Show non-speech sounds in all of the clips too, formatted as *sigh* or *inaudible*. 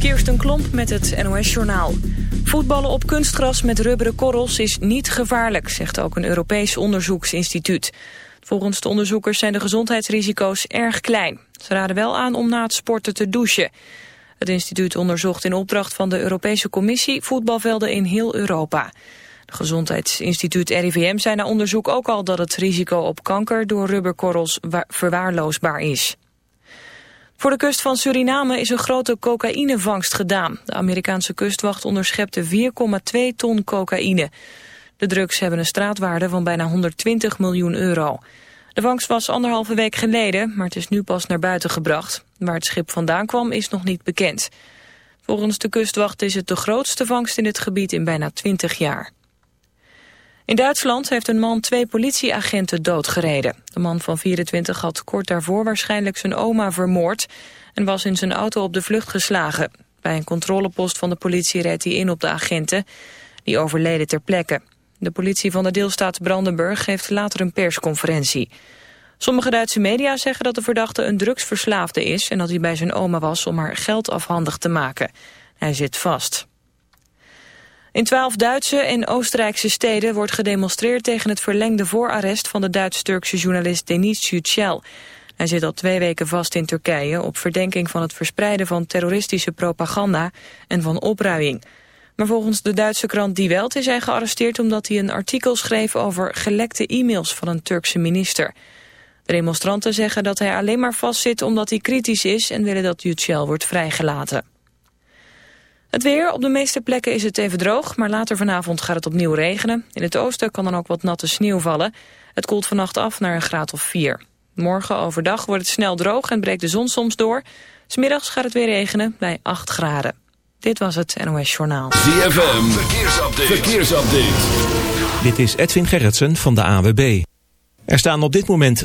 Kirsten Klomp met het NOS-journaal. Voetballen op kunstgras met rubberen korrels is niet gevaarlijk, zegt ook een Europees onderzoeksinstituut. Volgens de onderzoekers zijn de gezondheidsrisico's erg klein. Ze raden wel aan om na het sporten te douchen. Het instituut onderzocht in opdracht van de Europese Commissie voetbalvelden in heel Europa. Het gezondheidsinstituut RIVM zei na onderzoek ook al dat het risico op kanker door rubberkorrels verwaarloosbaar is. Voor de kust van Suriname is een grote cocaïnevangst gedaan. De Amerikaanse kustwacht onderschepte 4,2 ton cocaïne. De drugs hebben een straatwaarde van bijna 120 miljoen euro. De vangst was anderhalve week geleden, maar het is nu pas naar buiten gebracht. Waar het schip vandaan kwam is nog niet bekend. Volgens de kustwacht is het de grootste vangst in dit gebied in bijna 20 jaar. In Duitsland heeft een man twee politieagenten doodgereden. De man van 24 had kort daarvoor waarschijnlijk zijn oma vermoord... en was in zijn auto op de vlucht geslagen. Bij een controlepost van de politie reed hij in op de agenten. Die overleden ter plekke. De politie van de deelstaat Brandenburg geeft later een persconferentie. Sommige Duitse media zeggen dat de verdachte een drugsverslaafde is... en dat hij bij zijn oma was om haar geld afhandig te maken. Hij zit vast. In twaalf Duitse en Oostenrijkse steden wordt gedemonstreerd tegen het verlengde voorarrest van de Duits-Turkse journalist Deniz Yücel. Hij zit al twee weken vast in Turkije op verdenking van het verspreiden van terroristische propaganda en van opruiing. Maar volgens de Duitse krant Die Welt is hij gearresteerd omdat hij een artikel schreef over gelekte e-mails van een Turkse minister. De demonstranten zeggen dat hij alleen maar vastzit omdat hij kritisch is en willen dat Yücel wordt vrijgelaten. Het weer, op de meeste plekken is het even droog, maar later vanavond gaat het opnieuw regenen. In het oosten kan dan ook wat natte sneeuw vallen. Het koelt vannacht af naar een graad of 4. Morgen overdag wordt het snel droog en breekt de zon soms door. Smiddags gaat het weer regenen bij 8 graden. Dit was het NOS Journaal. ZFM, verkeersupdate. verkeersupdate. Dit is Edwin Gerritsen van de AWB. Er staan op dit moment...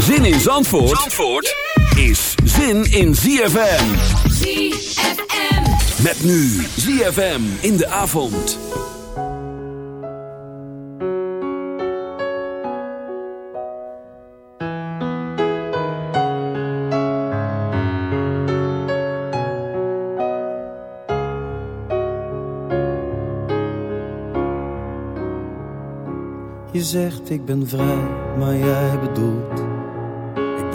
Zin in Zandvoort, Zandvoort is zin in ZFM. ZFM. Met nu ZFM in de avond. Je zegt ik ben vrij, maar jij bedoelt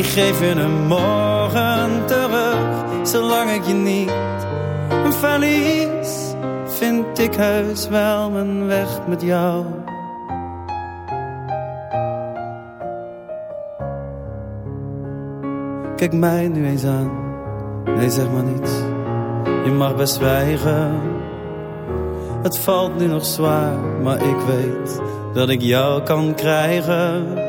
Ik geef je een morgen terug, zolang ik je niet verlies. Vind ik heus wel mijn weg met jou. Kijk mij nu eens aan, nee zeg maar niets. Je mag best zwijgen. Het valt nu nog zwaar, maar ik weet dat ik jou kan krijgen.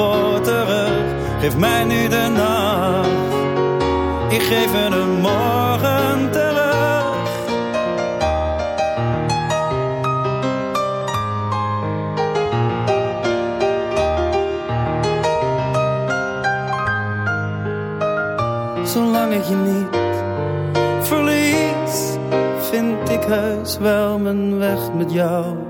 voor geef mij nu de nacht. Ik geef je de morgen terug. Zolang ik je niet verlies, vind ik heus wel mijn weg met jou.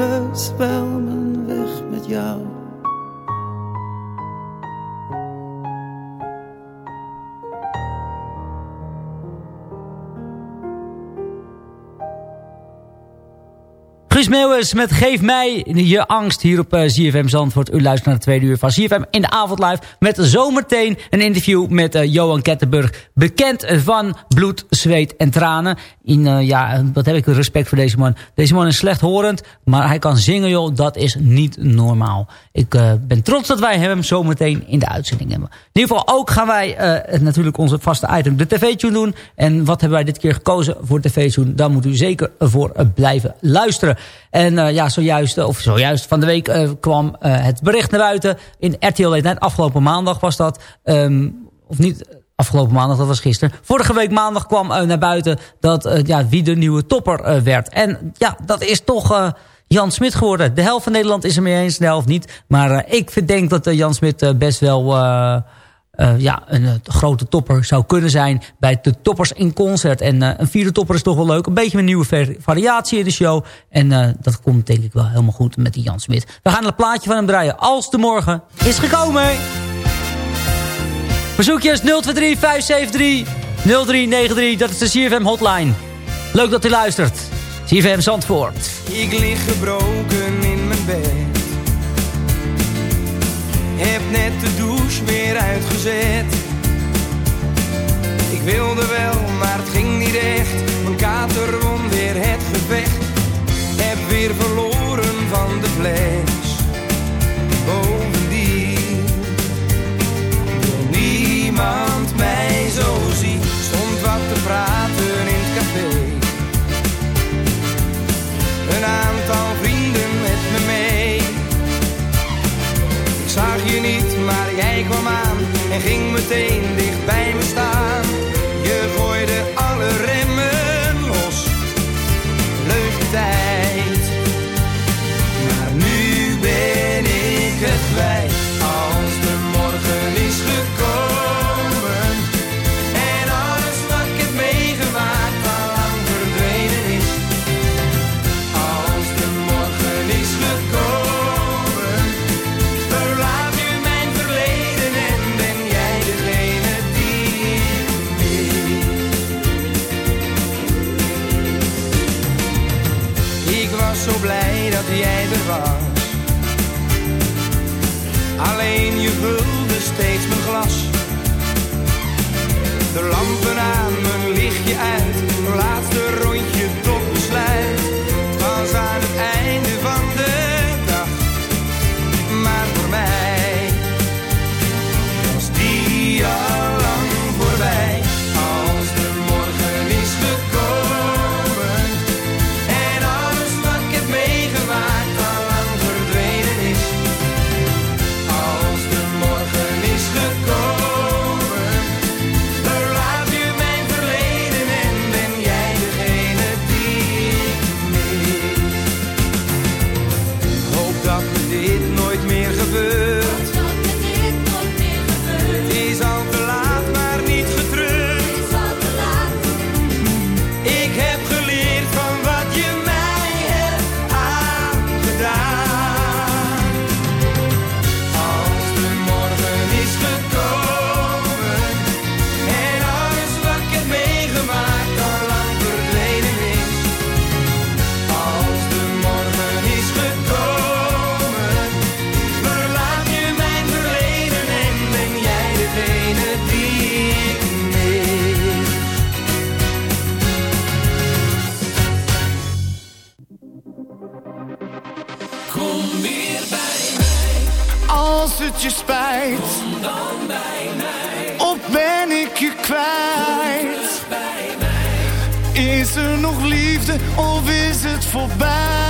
mijn weg met jou. Guus Meeuwis met Geef mij je angst hier op ZFM Zandvoort. U luistert naar de tweede uur van ZFM in de avond live. Met zometeen een interview met uh, Johan Kettenburg. Bekend van bloed, zweet en tranen. In, uh, ja, wat heb ik respect voor deze man. Deze man is slechthorend, maar hij kan zingen joh. Dat is niet normaal. Ik ben trots dat wij hem zometeen in de uitzending hebben. In ieder geval ook gaan wij natuurlijk onze vaste item de tv-tune doen. En wat hebben wij dit keer gekozen voor tv-tune? Daar moet u zeker voor blijven luisteren. En uh, ja, zojuist, of zojuist van de week uh, kwam het bericht naar buiten. In RTL Net afgelopen maandag was dat. Um, of niet afgelopen maandag, dat was gisteren. Vorige week maandag kwam naar buiten dat, ja, wie de nieuwe topper werd. En ja, dat is toch... Jan Smit geworden. De helft van Nederland is er mee eens, de helft niet. Maar ik denk dat Jan Smit best wel ja, een uh, grote topper zou kunnen zijn bij de toppers in concert. En uh, een vierde topper is toch wel leuk. Een beetje een nieuwe variatie in de show. En dat komt denk ik wel helemaal goed met die Jan Smit. We gaan een plaatje van hem draaien als de morgen is gekomen. Verzoekjes 023 573 0393, dat is de CFM hotline. Leuk dat u luistert. CFM Zandvoort. Ik lig gebroken net de douche weer uitgezet. Ik wilde wel, maar het ging niet echt. Mijn kater won weer het gevecht. Heb weer verloren van de fles. Bovendien wil niemand mij zo zien. Stond wat te praten in het café. Een jij kwam aan en ging meteen dicht bij me staan. Of ben ik je kwijt? Is er nog liefde of is het voorbij?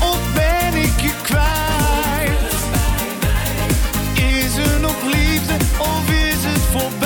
Of ben ik je kwijt? Is er nog liefde of is het voorbij?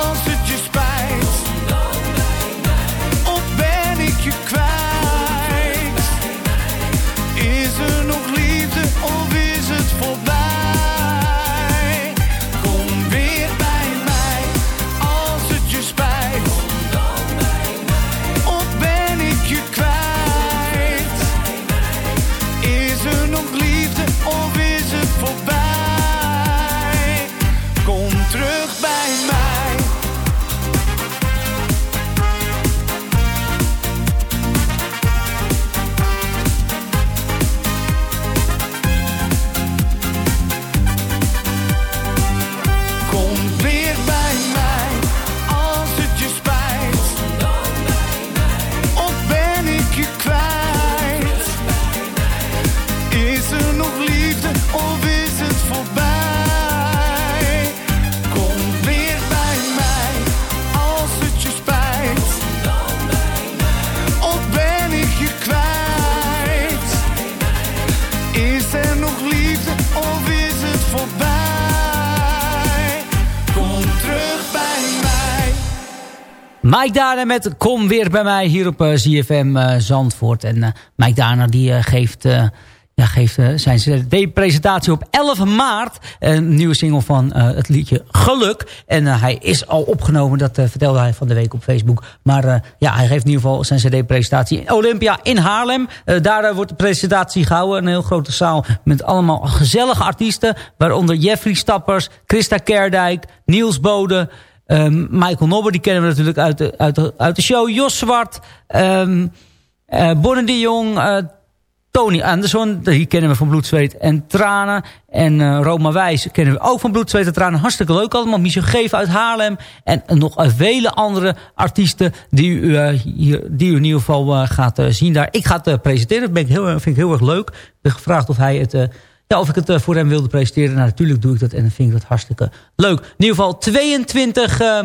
Als of is het voorbij? Kom terug bij mij. Mike Daarna met Kom weer bij mij hier op eh, uh, ZFM eh, Zandvoort. En eh, Mike Daarne die geeft ja, geeft zijn CD-presentatie op 11 maart. Een nieuwe single van het liedje Geluk. En hij is al opgenomen, dat vertelde hij van de week op Facebook. Maar ja, hij geeft in ieder geval zijn CD-presentatie in Olympia in Haarlem. daar wordt de presentatie gehouden. Een heel grote zaal met allemaal gezellige artiesten. Waaronder Jeffrey Stappers, Christa Kerdijk, Niels Bode... Um, Michael Nobber, die kennen we natuurlijk uit de, uit de, uit de show. Jos Zwart, um, de Jong, Tony Anderson, die kennen we van Bloed, Zweet en Tranen. En uh, Roma Wijs kennen we ook van Bloed, Zweet en Tranen. Hartstikke leuk allemaal. Michel Geef uit Haarlem. En nog vele andere artiesten die u, hier, die u in ieder geval gaat zien daar. Ik ga het presenteren. Dat ben ik heel, vind ik heel erg leuk. Ik ben gevraagd of hij het ja, of ik het uh, voor hem wilde presenteren. Nou, natuurlijk doe ik dat en dan vind ik dat hartstikke leuk. In ieder geval 22... Uh,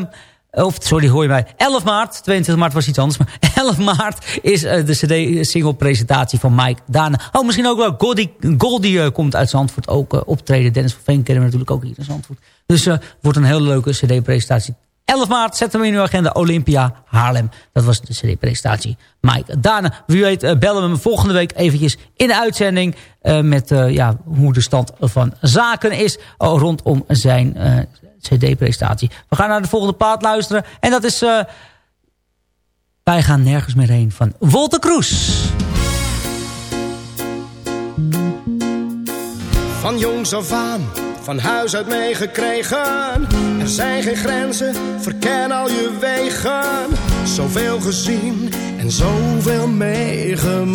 of sorry, hoor je mij. 11 maart, 22 maart was iets anders. Maar *laughs* 11 maart is uh, de cd-single presentatie van Mike Dana. Oh, misschien ook wel Goldie, Goldie uh, komt uit Zandvoort ook uh, optreden. Dennis van Veen kennen we natuurlijk ook hier in Zandvoort. Dus wordt een hele leuke cd-presentatie. 11 maart zetten we in uw agenda Olympia Haarlem. Dat was de cd-presentatie. Mike Dane, wie weet uh, bellen we hem volgende week eventjes in de uitzending... Uh, met uh, ja, hoe de stand van zaken is rondom zijn cd-presentatie. We gaan naar de volgende paard luisteren. En dat is... Wij gaan nergens meer heen van Wolter Kroes. Van jongs af aan van huis uit meegekregen. Er zijn geen grenzen, verken al je wegen. Zoveel gezien en zoveel meegemaakt.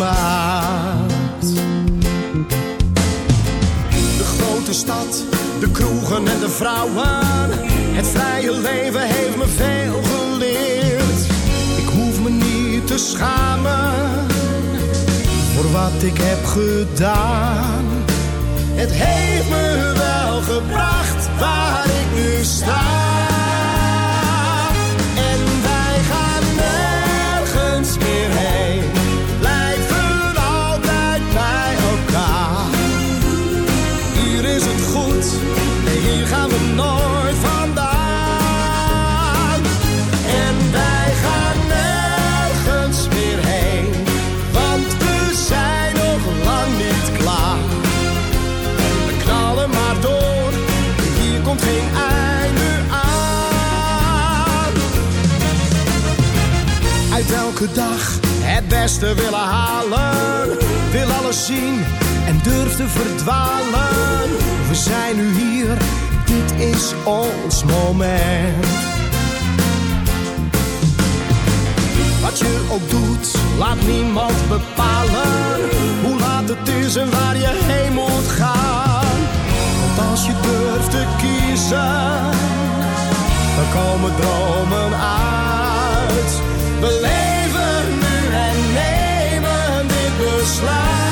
De grote stad, de kroegen en de vrouwen. Het vrije leven heeft me veel geleerd. Ik hoef me niet te schamen voor wat ik heb gedaan. Het heeft me wel gebracht waar ik nu sta. Elke dag het beste willen halen. Wil alles zien en durf te verdwalen. We zijn nu hier, dit is ons moment. Wat je ook doet, laat niemand bepalen hoe laat het is en waar je heen moet gaan. Want als je durft te kiezen, dan komen dromen uit. We dit besluit.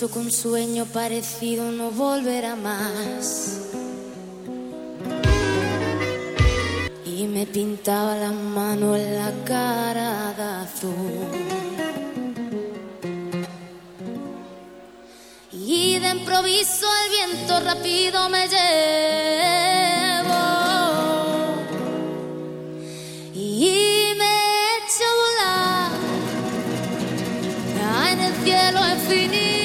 pienso que un sueño parecido no volverá más. Y me pintaba la mano en la cara de azul. Y de improviso el viento rápido me llevó. Y me echa a volar en el cielo infinito.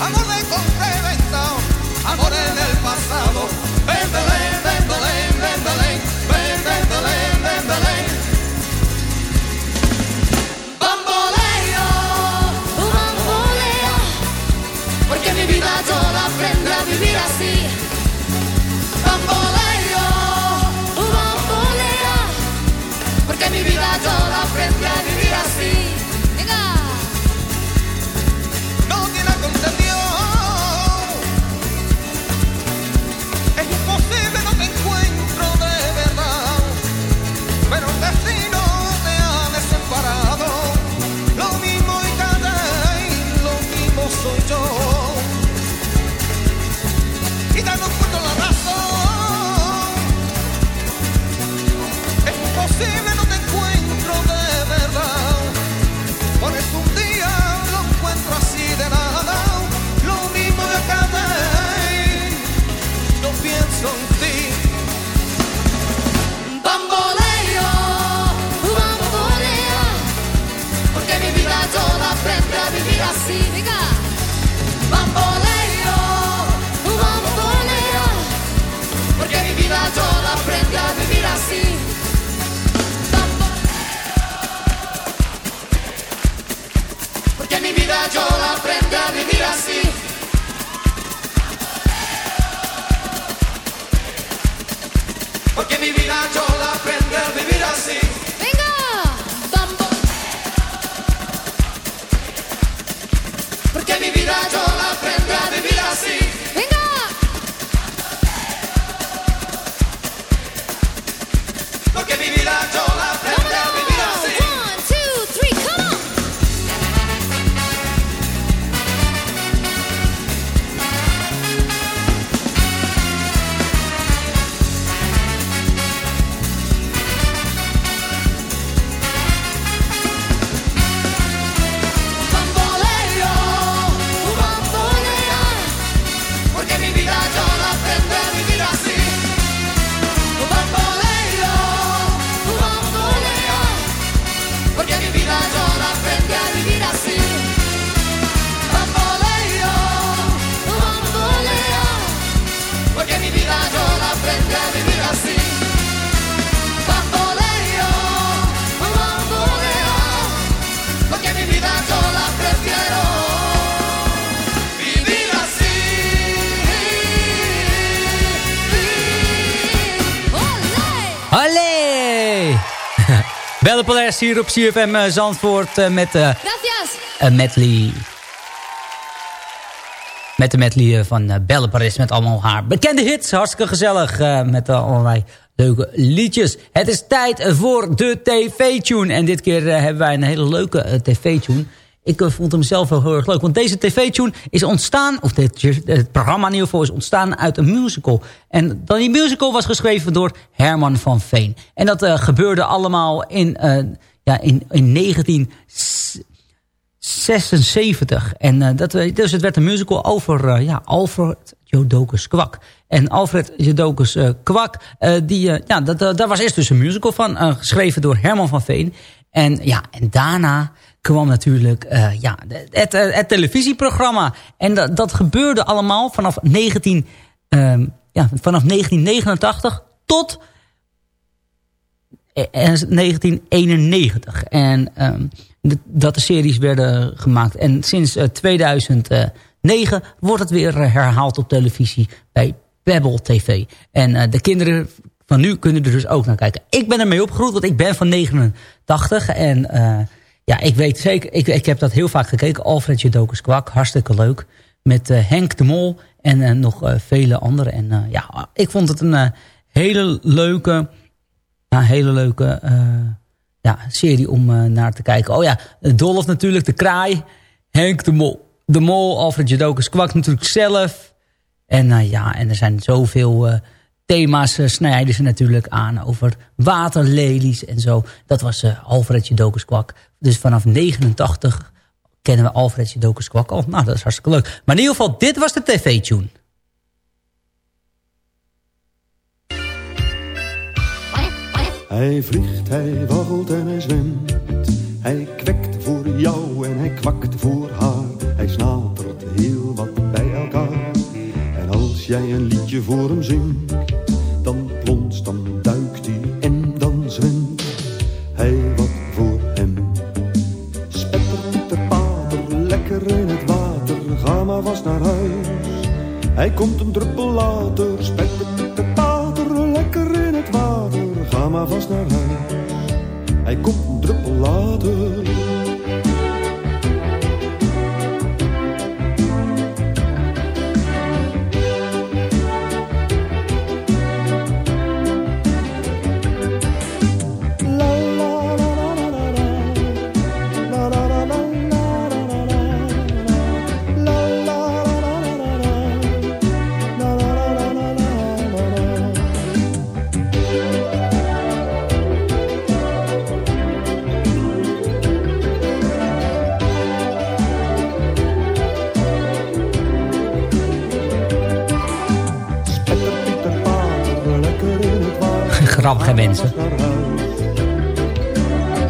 amor de compra y venta, amor en el pasado, véndele Porque mi vida yo la aprendí a Hier op CFM eh, Zandvoort eh, met eh Gracias. een medley. Met de medley eh, van eh, Belle Paris met allemaal haar bekende hits. Hartstikke gezellig eh, met eh, allerlei leuke liedjes. Het is tijd voor de tv-tune. En dit keer eh, hebben wij een hele leuke eh, tv-tune. Ik eh, vond hem zelf heel erg leuk. Want deze tv-tune is ontstaan, of dit, het programma in ieder geval is ontstaan uit een musical. En dan die musical was geschreven door Herman van Veen. En dat eh, gebeurde allemaal in, eh, ja, in, in 19... 76. En dat, dus het werd een musical over ja, Alfred Jodocus Kwak. En Alfred Jodocus uh, Kwak, die, ja, dat, daar was eerst dus een musical van, geschreven door Herman van Veen. En, ja, en daarna kwam natuurlijk ja, het, het, het, televisieprogramma. En dat, dat gebeurde allemaal vanaf, 19, ja, vanaf 1989 tot 1991. En um, dat de series werden gemaakt. En sinds uh, 2009 wordt het weer herhaald op televisie bij Pebble TV. En de kinderen van nu kunnen er dus ook naar kijken. Ik ben ermee opgegroeid, want ik ben van 89. En ja, ik weet zeker, ik, ik heb dat heel vaak gekeken. Alfred Jodokus Kwak, hartstikke leuk. Met uh, Henk de Mol en nog vele anderen. En ja, ik vond het een hele leuke... Een hele leuke ja, serie om naar te kijken. Oh ja, Dolph natuurlijk, de kraai. Henk de Mol, de Mol Alfred Jodokus Kwak natuurlijk zelf. En ja, en er zijn zoveel thema's snijden ze natuurlijk aan over waterlelies en zo. Dat was Alfred Jodokus Kwak. Dus vanaf 89 kennen we Alfred Jodokus Kwak al. Nou, dat is hartstikke leuk. Maar in ieder geval, dit was de tv-tune. Hij vliegt, hij waggelt en hij zwemt. Hij kwekt voor jou en hij kwakt voor haar. Hij snatert heel wat als jij een liedje voor hem zingt, dan plonst, dan duikt hij en dan zwemt hij wat voor hem. Spetter, pater, lekker in het water, ga maar vast naar huis. Hij komt een druppel later, spetter, pater, lekker in het water ga maar vast naar huis. Hij komt een druppel later.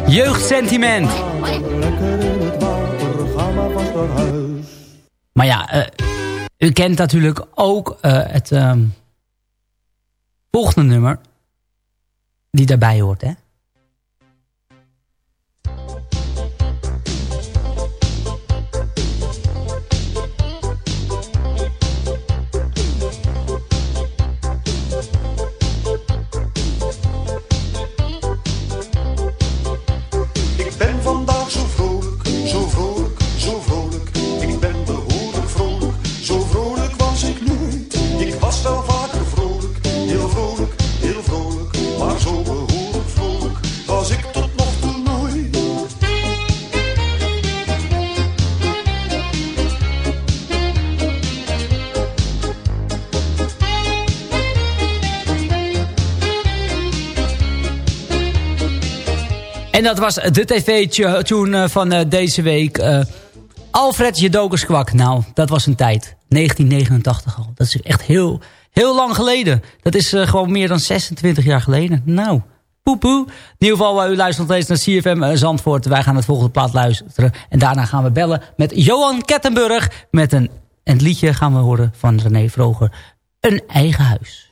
Jeugdsentiment. Maar ja, uh, u kent natuurlijk ook uh, het um, volgende nummer. Die daarbij hoort, hè? Dat was de tv-tune van uh, deze week. Uh, Alfred Jedokerskwak. Nou, dat was een tijd. 1989 al. Dat is echt heel, heel lang geleden. Dat is uh, gewoon meer dan 26 jaar geleden. Nou, poepoe. In ieder geval, u luistert nog steeds naar CFM Zandvoort. Wij gaan het volgende plaat luisteren. En daarna gaan we bellen met Johan Kettenburg. Met een, een liedje gaan we horen van René Vroger. Een eigen huis.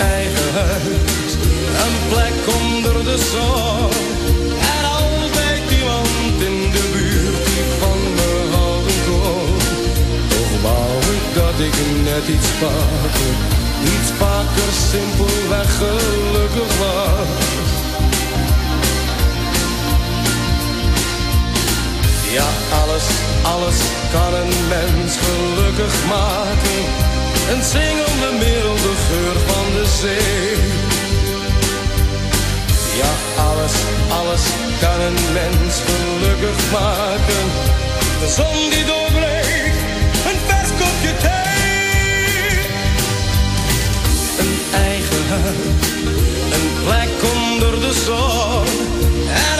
eigen huis, een plek onder de zon. En altijd iemand in de buurt die van me houden kon. Toch wou ik dat ik net iets vaker, iets vaker simpelweg gelukkig was. Ja, alles, alles kan een mens gelukkig maken. Een zingende milde geur van de zee. Ja, alles, alles kan een mens gelukkig maken. De zon die doorbreekt, een vers kopje thee. Een eigen huis, een plek onder de zon. En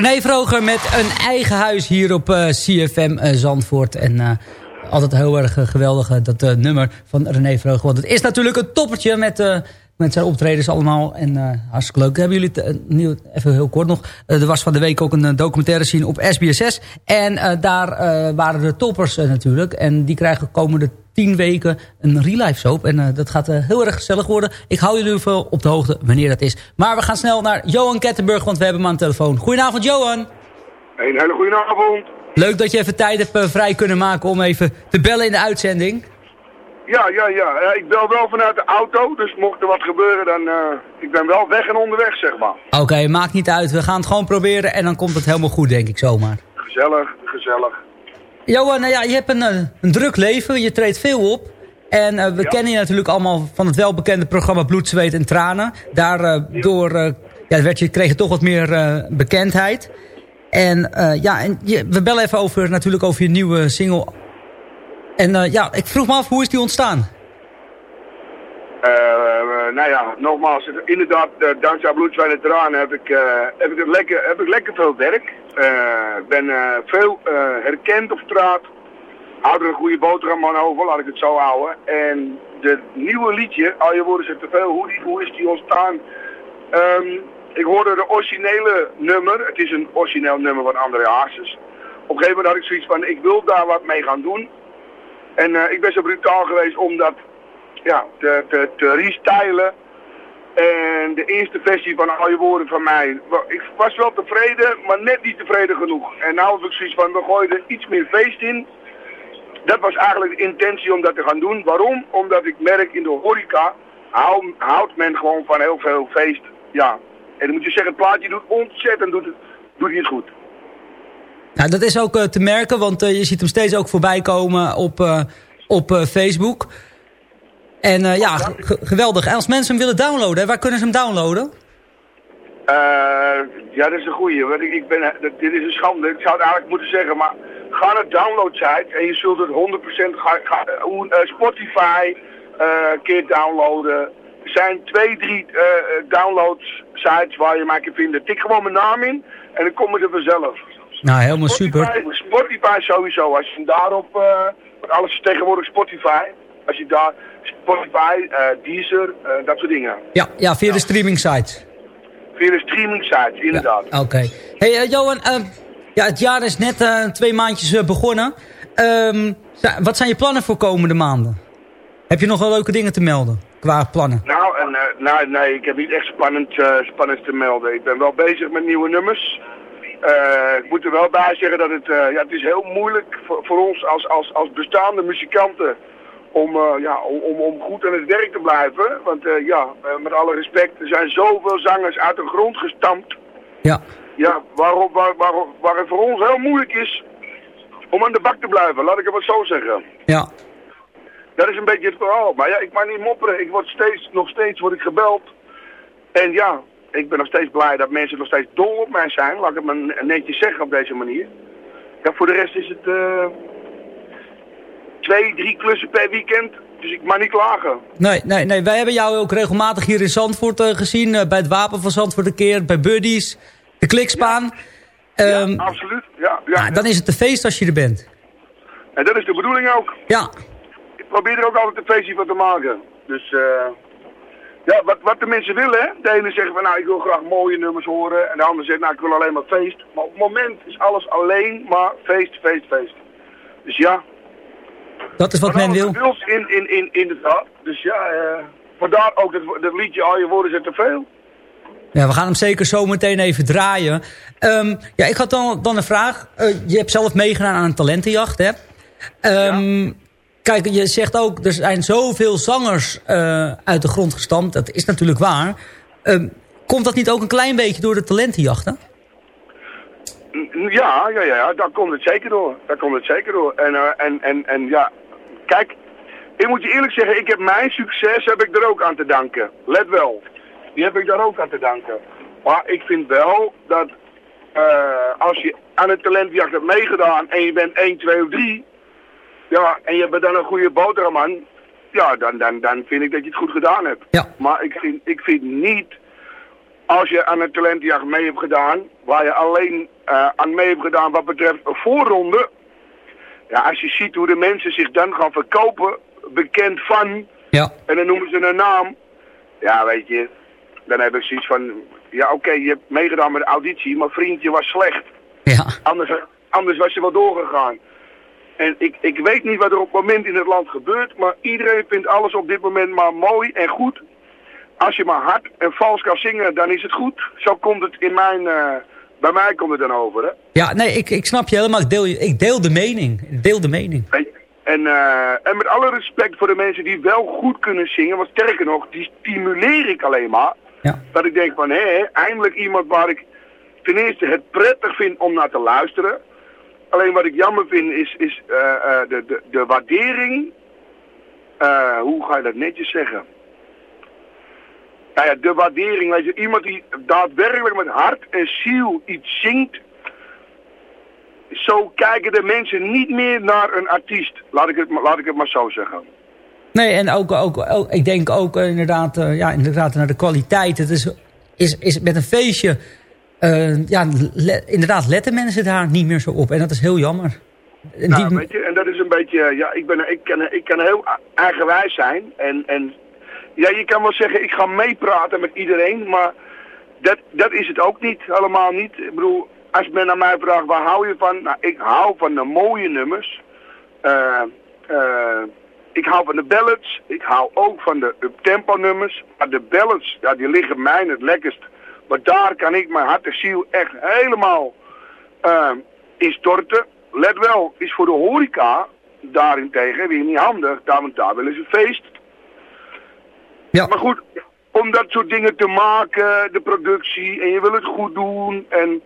René Vroger met een eigen huis hier op uh, CFM uh, Zandvoort. En uh, altijd heel erg geweldig dat nummer van René Vroger. Want het is natuurlijk een toppertje met, met zijn optredens allemaal. En hartstikke leuk. Hebben jullie nu even heel kort nog. er was van de week ook een documentaire zien op SBS6. En daar waren de toppers natuurlijk. En die krijgen komende tien weken een relive soap. En uh, dat gaat uh, heel erg gezellig worden. Ik hou jullie veel op de hoogte wanneer dat is. Maar we gaan snel naar Johan Kettenburg, want we hebben hem aan de telefoon. Goedenavond Johan. Een hele goede avond. Leuk dat je even tijd hebt uh, vrij kunnen maken om even te bellen in de uitzending. Ja, ja, ja. Eh, ik bel wel vanuit de auto, dus mocht er wat gebeuren, dan... eh ik ben wel weg en onderweg, zeg maar. Oké, maakt niet uit. We gaan het gewoon proberen en dan komt het helemaal goed, denk ik zomaar. Gezellig, gezellig. Johan, nou ja, je hebt een, eh, een druk leven, je treedt veel op. En eh, we kennen je natuurlijk allemaal van het welbekende programma Bloed, Zweet en Tranen. Daardoor eh ja, werd je, kreeg je toch wat meer bekendheid. En ja, en je, we bellen even over, natuurlijk over je nieuwe single. En ja, ik vroeg me af, hoe is die ontstaan? Eh, eh, nou ja, nogmaals, het- inderdaad, eh, dankzij bloedzwijn en tranen heb ik, heb, ik het lekker, heb ik lekker veel werk. Ik ben veel herkend op straat. Hou er een goede boterhamman over, laat ik het zo houden. En de nieuwe liedje, Al je woorden zijn te veel, hoe, hoe is die ontstaan? Ehm, ik hoorde de originele nummer, het is een origineel nummer van André Hazes. Op een gegeven moment had ik zoiets van, ik wil daar wat mee gaan doen. En ik ben zo brutaal geweest om dat ja, te, te, te restylen. En de eerste versie van Al je woorden van mij, ik was wel tevreden, maar net niet tevreden genoeg. En nou heb ik zoiets van, we gooien er iets meer feest in. Dat was eigenlijk de intentie om dat te gaan doen. Waarom? Omdat ik merk in de horeca, hou, houdt men gewoon van heel veel feest. Ja, en dan moet je zeggen, het plaatje doet ontzettend, doet het, doet goed. Nou, dat is ook eh, te merken, want eh, je ziet hem steeds ook voorbij komen op, eh, op Facebook. En eh, ja, ge- geweldig. En als mensen hem willen downloaden, waar kunnen ze hem downloaden? Eh, ja, dat is een goeie. Want ik, ik ben, dat, dit is een schande. Ik zou het eigenlijk moeten zeggen, maar ga naar downloadsite en je zult het 100% ga, ga, eh, Spotify eh keer downloaden. Er zijn twee, drie eh downloads sites waar je mij kan vinden. Tik gewoon mijn naam in en dan kom je er vanzelf. Nou, helemaal super. Spotify, sowieso. Als je daarop, eh alles is tegenwoordig Spotify. Als je daar, Spotify, eh Deezer, eh, dat soort dingen. Ja, ja via de streaming sites. Via de streaming sites, inderdaad. Oké. Hey eh, Johan, eh, ja, het jaar is net twee maandjes begonnen. Ehm, wat zijn je plannen voor komende maanden? Heb je nog wel leuke dingen te melden qua plannen? Nou, en, nou, nee, ik heb niet echt spannend, spannend te melden. Ik ben wel bezig met nieuwe nummers. Eh, ik moet er wel bij zeggen dat het, ja, het is heel moeilijk voor, voor ons als, als, als bestaande muzikanten om, eh, ja, om, om, goed aan het werk te blijven. Want eh, ja, eh, met alle respect, er zijn zoveel zangers uit de grond gestampt. Ja. Ja, waarop, waar, waar, waar het voor ons heel moeilijk is om aan de bak te blijven, laat ik het maar zo zeggen. Ja. Dat is een beetje het verhaal. Maar ja, ik mag niet mopperen. Ik word steeds, nog steeds word ik gebeld. En ja, ik ben nog steeds blij dat mensen nog steeds dol op mij zijn. Laat ik het maar netjes zeggen op deze manier. Ja, voor de rest is het twee, drie klussen per weekend. Dus ik mag niet klagen. Nee, nee, nee, wij hebben jou ook regelmatig hier in Zandvoort eh, gezien. eh, bij het Wapen van Zandvoort een keer, bij Buddies, de Klikspaan. Ehm, Absoluut. Ja, ja. nou, dan is het een feest als je er bent. En dat is de bedoeling ook. Ja. Ik probeer er ook altijd een feestje van te maken. Dus eh ja, wat, wat de mensen willen, hè. De ene zegt van nou ik wil graag mooie nummers horen. En de ander zegt nou ik wil alleen maar feest. Maar op het moment is alles alleen maar feest, feest, feest. Dus ja. Dat is wat men wil. Wils in, in, in, inderdaad. Dus ja, eh vandaar ook dat, dat liedje Al je woorden zijn te veel. Ja, we gaan hem zeker zo meteen even draaien. Ehm, ja, ik had dan, dan een vraag. Eh, je hebt zelf meegedaan aan een talentenjacht, hè? Ehm, Kijk, je zegt ook, er zijn zoveel zangers eh, uit de grond gestampt. Dat is natuurlijk waar. Ehm, komt dat niet ook een klein beetje door de talentenjachten? Ja, ja, ja, ja, daar komt het zeker door. Daar komt het zeker door. En, eh, en, en, en ja, kijk, ik moet je eerlijk zeggen, ik heb mijn succes heb ik er ook aan te danken. Let wel, die heb ik daar ook aan te danken. Maar ik vind wel dat eh, als je aan een talentjacht hebt meegedaan en je bent 1, 2 of 3, ja, en je bent dan een goede boterhamman, ja, dan, dan, dan vind ik dat je het goed gedaan hebt. Ja. Maar ik vind, ik vind niet als je aan een talentjacht mee hebt gedaan, waar je alleen aan mee hebt gedaan wat betreft een voorronde. Ja, als je ziet hoe de mensen zich dan gaan verkopen, bekend van, Ja. en dan noemen ze een naam. Ja, weet je, dan heb ik zoiets van, ja oké, je hebt meegedaan met de auditie, maar vriendje was slecht. Ja. Anders, anders was je wel doorgegaan. En ik, ik weet niet wat er op het moment in het land gebeurt, maar iedereen vindt alles op dit moment maar mooi en goed. Als je maar hard en vals kan zingen, dan is het goed. Zo komt het in mijn, eh, bij mij komt het dan over, hè. Ja, nee, ik, ik snap je helemaal. Ik deel, ik deel de mening. Ik deel de mening. En, eh, en met alle respect voor de mensen die wel goed kunnen zingen, want sterker nog, die stimuleer ik alleen maar. Ja. Dat ik denk van, hé, eindelijk iemand waar ik ten eerste het prettig vind om naar te luisteren. Alleen wat ik jammer vind is, is eh, eh, de, de, de waardering. Hoe ga je dat netjes zeggen? Nou ja, de waardering. Weet je, iemand die daadwerkelijk met hart en ziel iets zingt. Zo kijken de mensen niet meer naar een artiest. Laat ik het, maar- laat ik het maar zo zeggen. Nee, en ook, ook, ook ik denk ook eh, inderdaad, eh, ja, inderdaad naar de kwaliteit. Het is, is, is met een feestje, eh, ja, le- inderdaad letten mensen daar niet meer zo op. En dat is heel jammer. En Nou, die- weet je, en dat is een beetje, ja, ik, ben, ik, kan, ik kan heel eigenwijs zijn. En, en ja, je kan wel zeggen, ik ga meepraten met iedereen, maar dat, dat is het ook niet, helemaal niet. Ik bedoel, als men naar mij vraagt, waar hou je van? Nou, ik hou van de mooie nummers. Eh, eh, ik hou van de ballads. Ik hou ook van de uptempo nummers. Maar de ballads, ja, die liggen mij het lekkerst. Maar daar kan ik mijn hart en ziel echt helemaal eh, in storten. Let wel, is voor de horeca daarentegen weer niet handig. Daar, want daar willen ze feest. Ja. Maar goed, om dat soort dingen te maken, de productie, en je wil het goed doen. En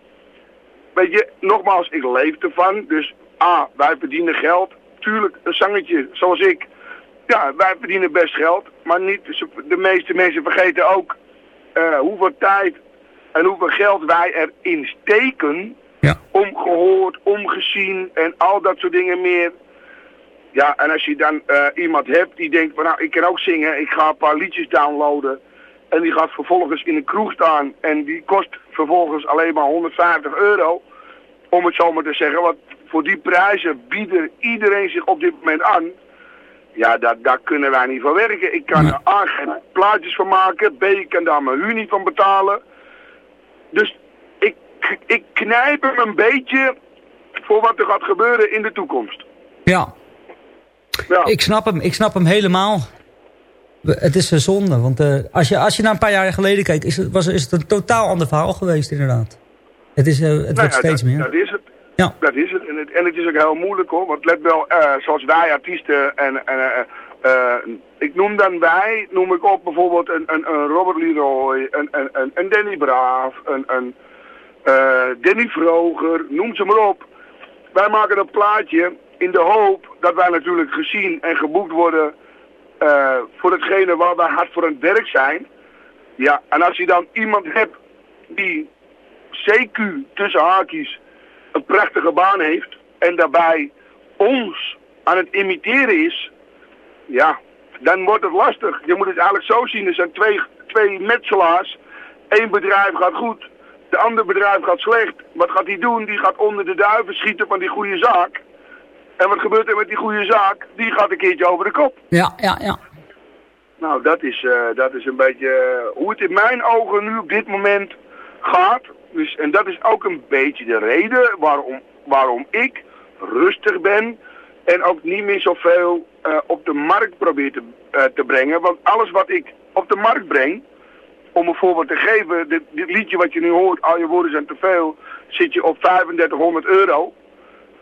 weet je, nogmaals, ik leef ervan. Dus A, wij verdienen geld. Tuurlijk, een zangetje zoals ik. Ja, wij verdienen best geld. Maar niet, de meeste mensen vergeten ook eh, hoeveel tijd en hoeveel geld wij erin steken. Om gehoord, om gezien en al dat soort dingen meer. Ja, en als je dan eh, iemand hebt die denkt van nou, ik kan ook zingen, ik ga een paar liedjes downloaden. En die gaat vervolgens in een kroeg staan en die kost vervolgens alleen maar 150 euro. Om het zo maar te zeggen, want voor die prijzen biedt er iedereen zich op dit moment aan. Ja, daar, daar kunnen wij niet van werken. Ik kan er A, geen plaatjes van maken, B, ik kan daar mijn huur niet van betalen. Dus ik, ik knijp hem een beetje voor wat er gaat gebeuren in de toekomst. ja. Ik, snap hem, ik snap hem helemaal. Het is een zonde, want eh, als, je, als je naar een paar jaar geleden kijkt... Is het, was, is het een totaal ander verhaal geweest, inderdaad. Het, is, eh, het Nou wordt ja, steeds dat, meer. Dat is het. Ja. Dat is het. En, het. en het is ook heel moeilijk hoor. Want let wel, eh, zoals wij artiesten en, en ik noem dan wij, noem ik op bijvoorbeeld een, een, een Robert Leroy, een, een, een, Danny Braaf, een, een Danny Vroger, noem ze maar op. Wij maken een plaatje in de hoop dat wij natuurlijk gezien en geboekt worden eh, voor hetgene waar wij hard voor het werk zijn. Ja, en als je dan iemand hebt die CQ tussen haakjes een prachtige baan heeft en daarbij ons aan het imiteren is, ja, dan wordt het lastig. Je moet het eigenlijk zo zien, er zijn twee, twee metselaars. Eén bedrijf gaat goed, de andere bedrijf gaat slecht. Wat gaat hij doen? Die gaat onder de duiven schieten van die goede zaak. En wat gebeurt er met die goede zaak? Die gaat een keertje over de kop. Ja, ja, ja. Nou, dat is, eh, dat is een beetje eh, hoe het in mijn ogen nu op dit moment gaat. Dus, en dat is ook een beetje de reden waarom, waarom ik rustig ben en ook niet meer zoveel eh op de markt probeer te, te brengen. Want alles wat ik op de markt breng, om een voorbeeld te geven, dit, dit liedje wat je nu hoort, al je woorden zijn te veel, zit je op 3500 euro.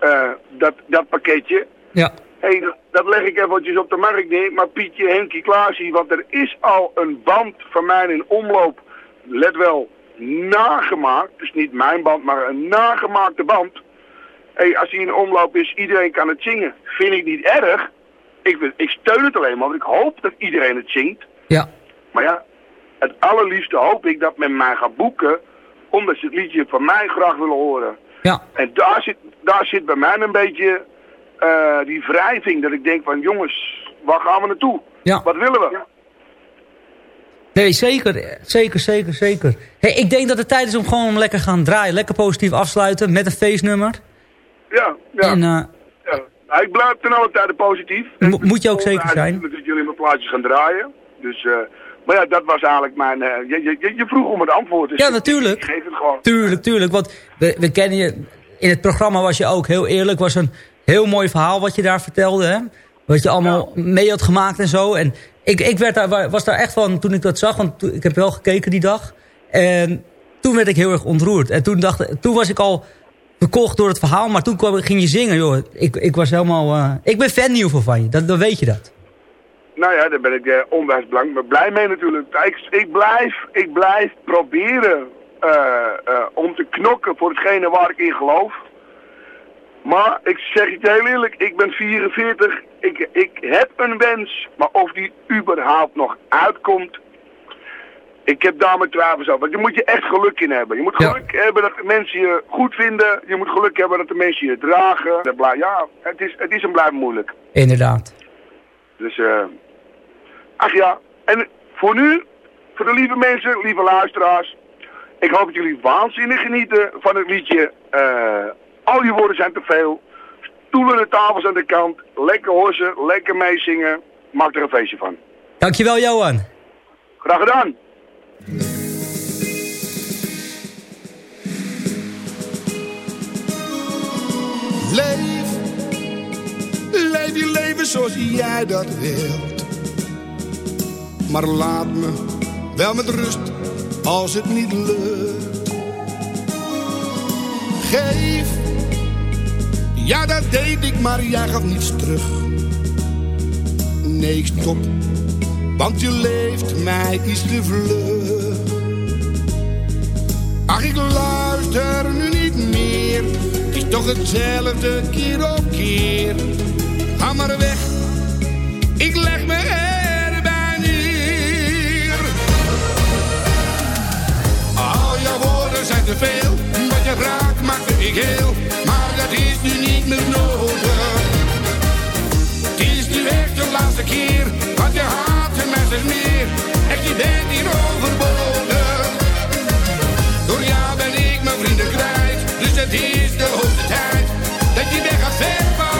Eh, dat, dat pakketje. Ja. Hé, dat, dat leg ik eventjes op de markt neer. Maar Pietje, Henkie, Klaasie, want er is al een band van mij in omloop. Let wel, nagemaakt. Dus niet mijn band, maar een nagemaakte band. Hé, als die in omloop is, iedereen kan het zingen. Vind ik niet erg. Ik, ik steun het alleen maar, want ik hoop dat iedereen het zingt. Ja. Maar ja, het allerliefste hoop ik dat men mij gaat boeken, omdat ze het liedje van mij graag willen horen. Ja. En daar zit, daar zit bij mij een beetje eh, die wrijving, dat ik denk van jongens, waar gaan we naartoe? Ja. Wat willen we? Nee, zeker. Zeker, zeker, zeker. Hey, ik denk dat het tijd is om gewoon lekker gaan draaien. Lekker positief afsluiten met een feestnummer. Ja, ja. En, eh, ja. Nou, ik blijf ten alle tijde positief. Mo- moet je ook zeker Ja, zijn. natuurlijk Dat jullie mijn plaatjes gaan draaien. Dus, eh, maar ja, dat was eigenlijk mijn... eh, je, je, je- vroeg om het antwoord. Dus Ja, natuurlijk. Ik geef het gewoon. Tuurlijk, tuurlijk. Want we, we kennen je... In het programma was je ook heel eerlijk. was een heel mooi verhaal wat je daar vertelde. Hè? Wat je allemaal mee had gemaakt en zo. En ik, ik werd daar, was daar echt van toen ik dat zag. Want ik heb wel gekeken die dag. En toen werd ik heel erg ontroerd. En toen, dacht, toen was ik al... verkocht door het verhaal. Maar toen kwam, ging je zingen, joh. Ik, ik was helemaal... eh, ik ben fan in ieder geval van je. Dat, dan weet je dat. Nou ja, daar ben ik eh, onwijs blank, maar blij mee natuurlijk. Ik, ik, blijf, ik blijf proberen eh, eh, om te knokken voor hetgene waar ik in geloof. Maar ik zeg het je heel eerlijk, ik ben 44, ik, ik heb een wens, maar of die überhaupt nog uitkomt, ik heb daar mijn twijfels over. Je moet je echt geluk in hebben. Je moet geluk hebben dat de mensen je goed vinden. Je moet geluk hebben dat de mensen je dragen. Ja, het is, het is en blijft moeilijk. Inderdaad. Dus, eh ach ja. En voor nu, voor de lieve mensen, lieve luisteraars. Ik hoop dat jullie waanzinnig genieten van het liedje. eh al je woorden zijn te veel. Stoelen en tafels aan de kant. Lekker horsen, lekker meezingen. Maak er een feestje van. Dankjewel, Johan. Graag gedaan. Leven zoals jij dat wilt. Maar laat me wel met rust als het niet lukt. Geef, ja dat deed ik, maar jij gaf niets terug. Nee, stop, want je leeft mij iets te vlug. Ach, ik luister nu niet meer. Het is toch hetzelfde keer op keer. Weg, ik leg me erbij neer. Al jouw woorden zijn te veel. Wat je raakt maakt ik heel. Maar dat is nu niet meer nodig. Het is nu echt de laatste keer. Want je haat en mij zegt meer. Echt, je bent hier overbodig. Door jou ben ik mijn vrienden kwijt. Dus het is de hoogste tijd. Dat je weg gaat ver van mij.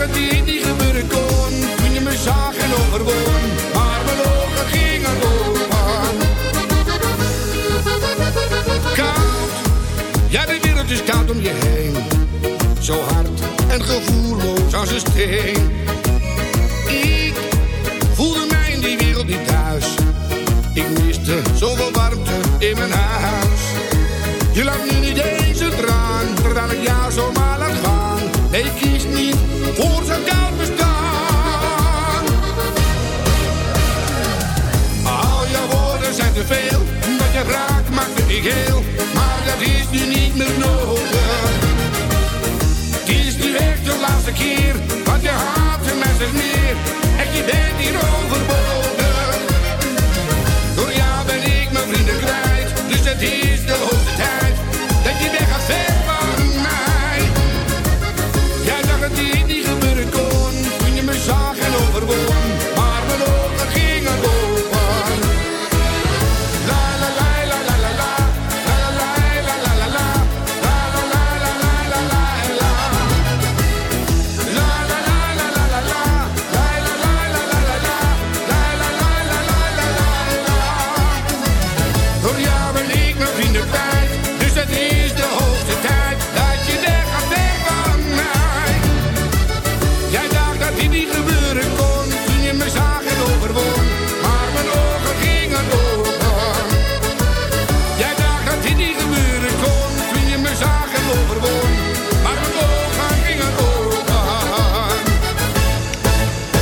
Dacht dat dit niet gebeuren kon. Toen je me zag en overwon. Maar mijn ogen gingen open. Koud. Ja, de wereld is koud om je heen. Zo hard en gevoelloos als een steen. Maar dat is nu niet meer nodig. Het is nu echt de laatste keer, want je haat en mij zegt meer. Echt, je bent hier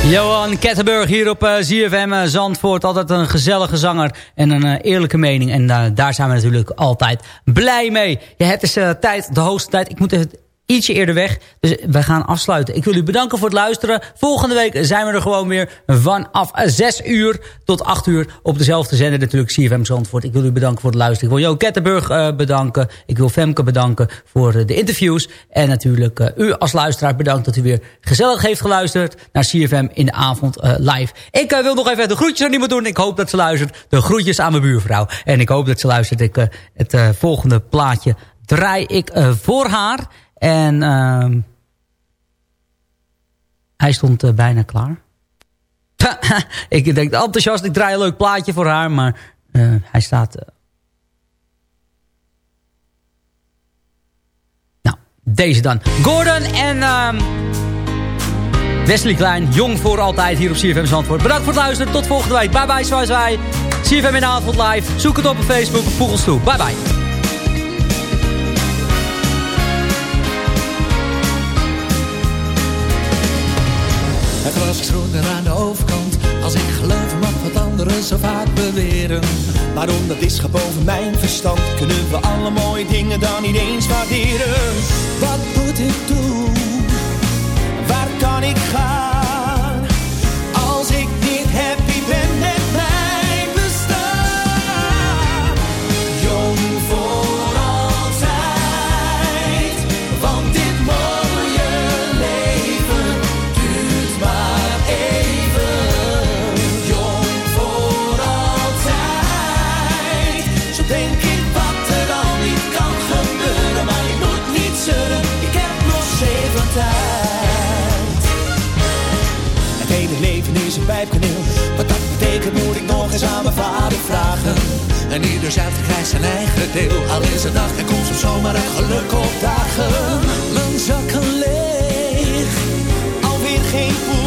Johan Kettenburg hier op eh, ZFM eh, Zandvoort. Altijd een gezellige zanger en een eh, eerlijke mening. En eh, daar zijn we natuurlijk altijd blij mee. Ja, het is eh, tijd, de hoogste tijd. Ik moet even ietsje eerder weg. Dus wij gaan afsluiten. Ik wil u bedanken voor het luisteren. Volgende week zijn we er gewoon weer vanaf 6 uur tot 8 uur. Op dezelfde zender natuurlijk CFM Zandvoort. Ik wil u bedanken voor het luisteren. Ik wil Jo Kettenburg eh, bedanken. Ik wil Femke bedanken voor eh, de interviews. En natuurlijk eh, u als luisteraar bedankt dat u weer gezellig heeft geluisterd naar CFM in de avond live. Ik wil nog even de groetjes aan iemand doen. Ik hoop dat ze luistert. De groetjes aan mijn buurvrouw. En ik hoop dat ze luistert. Ik, het volgende plaatje draai ik voor haar. En ehm hij stond eh, bijna klaar. *laughs* ik denk enthousiast, ik draai een leuk plaatje voor haar. Maar eh, hij staat... eh, Nou, deze dan. Gordon en ehm, Wesley Klein. Jong voor altijd hier op CFM Zandvoort. Bedankt voor het luisteren. Tot volgende week. Bye bye, zwaai zwaai. CFM in de avond live. Zoek het op op Facebook. Voeg ons toe. Bye bye. Het was groener aan de overkant, als ik geloof mag wat anderen zo vaak beweren. Maar omdat is geboven mijn verstand, kunnen we alle mooie dingen dan niet eens waarderen. Wat moet ik doen? Waar kan ik gaan? Wat dat betekent moet ik nog eens aan mijn vader vragen. En ieder zuiver krijgt zijn eigen deel. Al is het dag, en komt zo zomaar het geluk opdagen. Mijn zakken leeg, alweer geen voet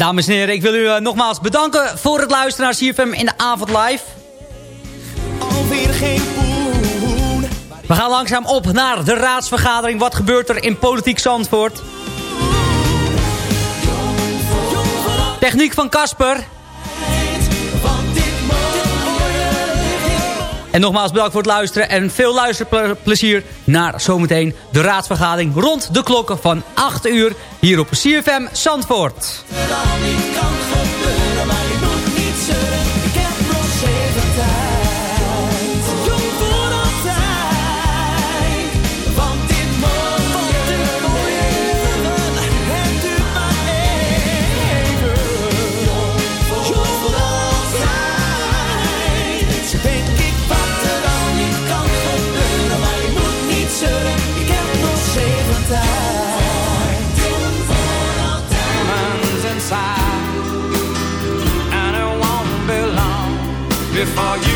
dames en heren, ik wil u eh, nogmaals bedanken voor het luisteren naar CFM in de avond live. Alweer geen poen. We gaan langzaam op naar de raadsvergadering. Wat gebeurt er in Politiek Zandvoort? Techniek van Kasper. En nogmaals bedankt voor het luisteren en veel luisterplezier naar zometeen de raadsvergadering rond de klokken van 8 uur hier op CFM Zandvoort. before you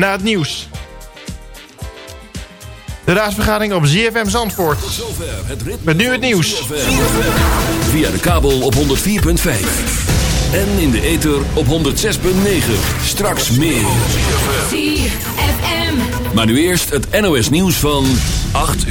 na het nieuws. De raadsvergadering op ZFM Zandvoort. Met nu het nieuws. Via de kabel op 104.5. En in de ether op 106.9. Straks meer. ZFM. Maar nu eerst het NOS nieuws van 8 uur.